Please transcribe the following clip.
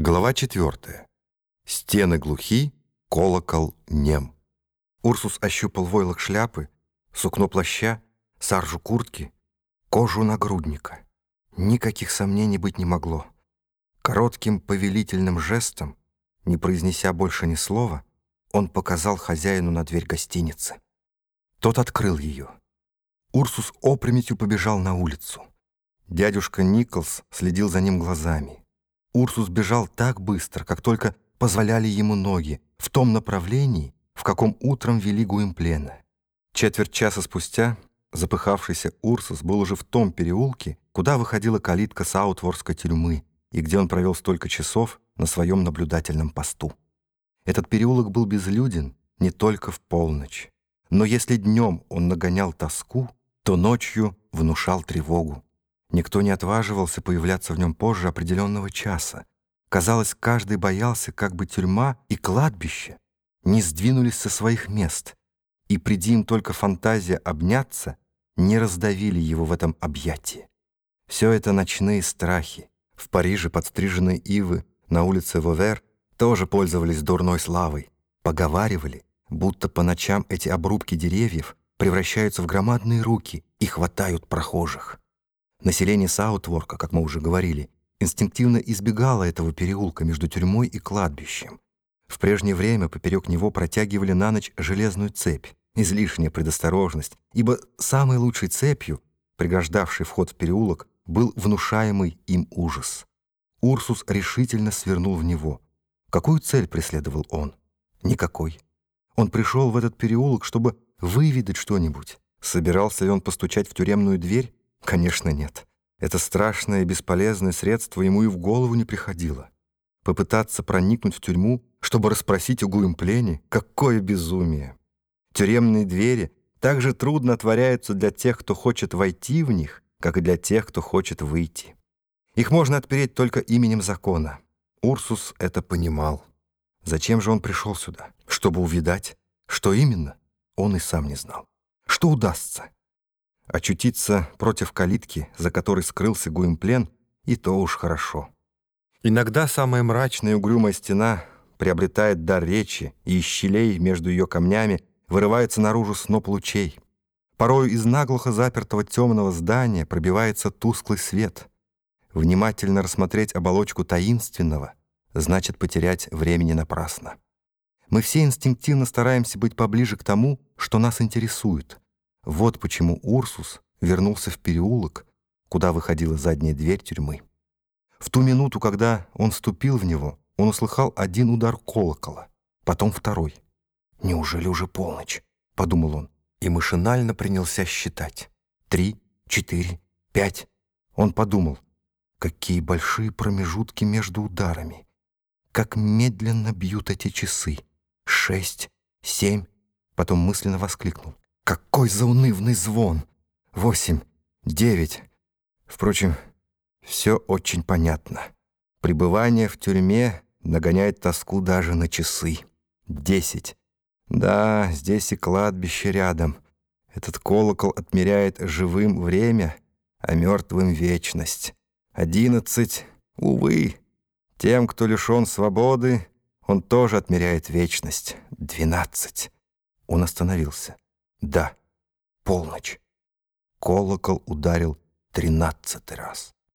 Глава четвертая. Стены глухи, колокол нем. Урсус ощупал войлок шляпы, сукно плаща, саржу куртки, кожу нагрудника. Никаких сомнений быть не могло. Коротким повелительным жестом, не произнеся больше ни слова, он показал хозяину на дверь гостиницы. Тот открыл ее. Урсус опрометью побежал на улицу. Дядюшка Николс следил за ним глазами. Урсус бежал так быстро, как только позволяли ему ноги, в том направлении, в каком утром вели Гуимплена. Четверть часа спустя запыхавшийся Урсус был уже в том переулке, куда выходила калитка Саутворской тюрьмы и где он провел столько часов на своем наблюдательном посту. Этот переулок был безлюден не только в полночь. Но если днем он нагонял тоску, то ночью внушал тревогу. Никто не отваживался появляться в нем позже определенного часа. Казалось, каждый боялся, как бы тюрьма и кладбище не сдвинулись со своих мест, и, приди им только фантазия обняться, не раздавили его в этом объятии. Все это ночные страхи. В Париже подстриженные ивы на улице Вовер тоже пользовались дурной славой. Поговаривали, будто по ночам эти обрубки деревьев превращаются в громадные руки и хватают прохожих. Население Саутворка, как мы уже говорили, инстинктивно избегало этого переулка между тюрьмой и кладбищем. В прежнее время поперек него протягивали на ночь железную цепь, излишняя предосторожность, ибо самой лучшей цепью, преграждавшей вход в переулок, был внушаемый им ужас. Урсус решительно свернул в него. Какую цель преследовал он? Никакой. Он пришел в этот переулок, чтобы выведать что-нибудь. Собирался ли он постучать в тюремную дверь? Конечно, нет. Это страшное и бесполезное средство ему и в голову не приходило. Попытаться проникнуть в тюрьму, чтобы расспросить о Гуимплене, какое безумие! Тюремные двери так же трудно отворяются для тех, кто хочет войти в них, как и для тех, кто хочет выйти. Их можно отпереть только именем закона. Урсус это понимал. Зачем же он пришел сюда? Чтобы увидать? Что именно? Он и сам не знал. Что удастся? Очутиться против калитки, за которой скрылся Гуимплен, и то уж хорошо. Иногда самая мрачная и угрюмая стена приобретает дар речи, и из щелей между ее камнями вырывается наружу сноп лучей. Порою из наглухо запертого темного здания пробивается тусклый свет. Внимательно рассмотреть оболочку таинственного значит потерять времени напрасно. Мы все инстинктивно стараемся быть поближе к тому, что нас интересует — вот почему Урсус вернулся в переулок, куда выходила задняя дверь тюрьмы. В ту минуту, когда он ступил в него, он услыхал один удар колокола, потом второй. «Неужели уже полночь?» — подумал он, и машинально принялся считать. «Три, четыре, пять». Он подумал, какие большие промежутки между ударами, как медленно бьют эти часы. Шесть, семь, потом мысленно воскликнул. Какой заунывный звон! Восемь, девять. Впрочем, все очень понятно. Пребывание в тюрьме нагоняет тоску даже на часы. Десять. Да, здесь и кладбище рядом. Этот колокол отмеряет живым время, а мертвым вечность. Одиннадцать. Увы, тем, кто лишен свободы, он тоже отмеряет вечность. Двенадцать. Он остановился. Да, полночь. Колокол ударил тринадцатый раз.